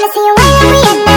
wanna see you way that we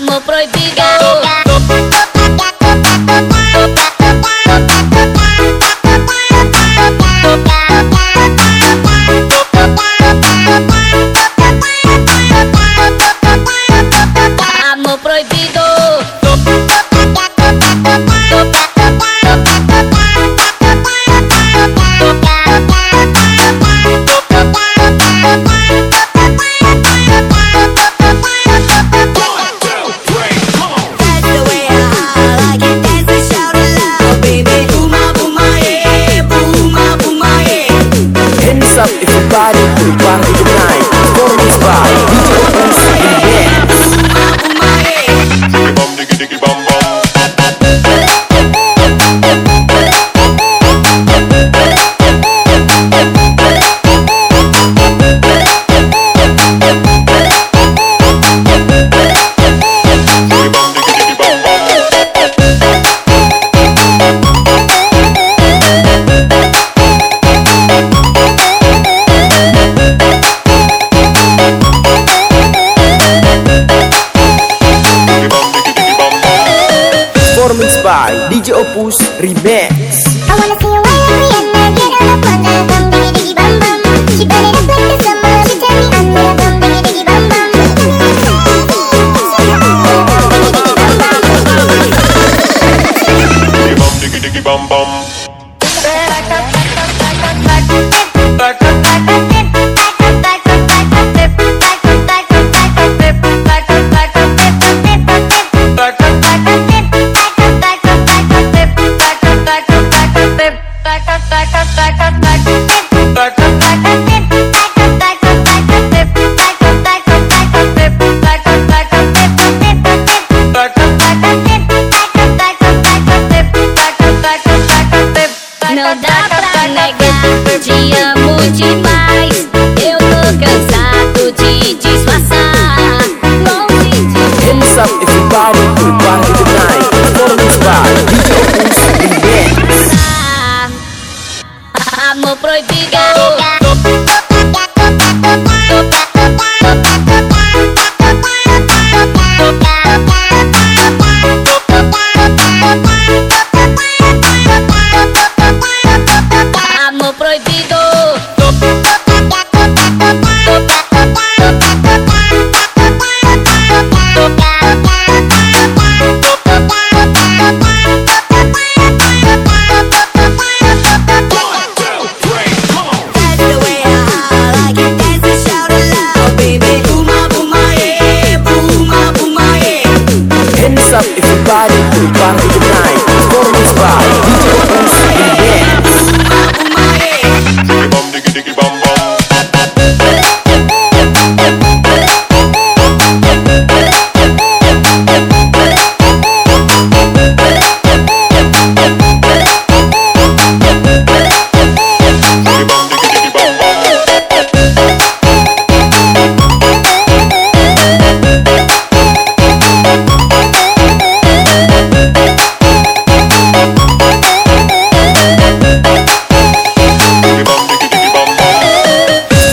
amor prohibido. up if your body, your body, Performance by DJ Opus Remix. I wanna see you 击败。body, body tonight. Follow me, spy.